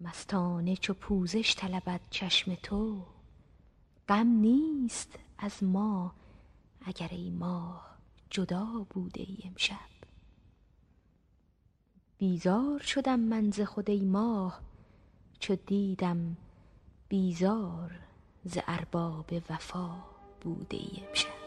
مستانه چو پوزش طلبد چشم تو غم نیست از ما اگر ای ماه جدا بوده ای امشب. بیزار شدم من ز خود ای ماه چو دیدم بیزار ز ارباب وفا بوده ای امشب.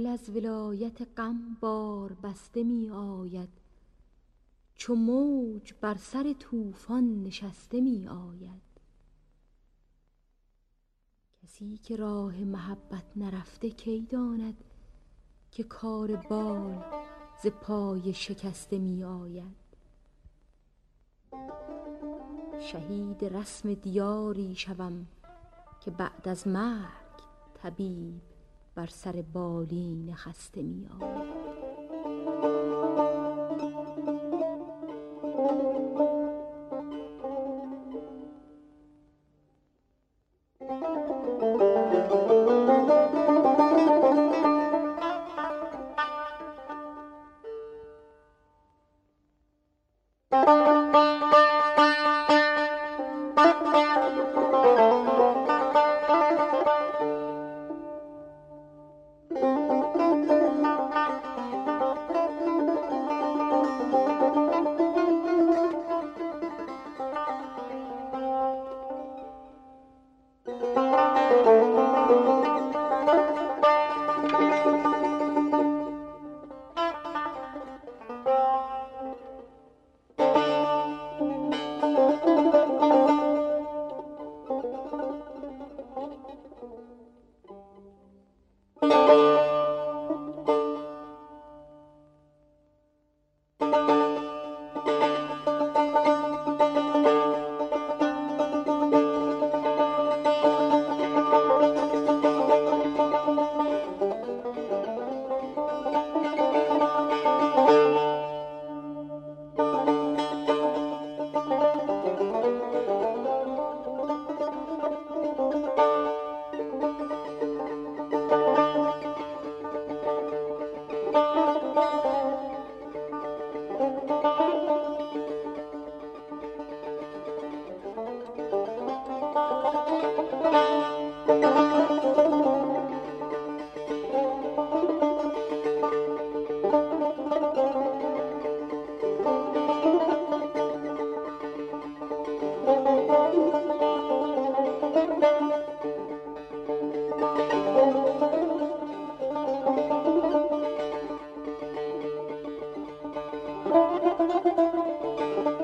دل از ولایت غم بار بسته می آید. چو موج بر سر طوفان نشسته می آید. کسی که راه محبت نرفته کی داند که کار بال ز پای شکسته می آید؟ شهید رسم دیاری شوم که بعد از مرگ طبیب بر سر بالین خسته می えっ?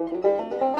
آید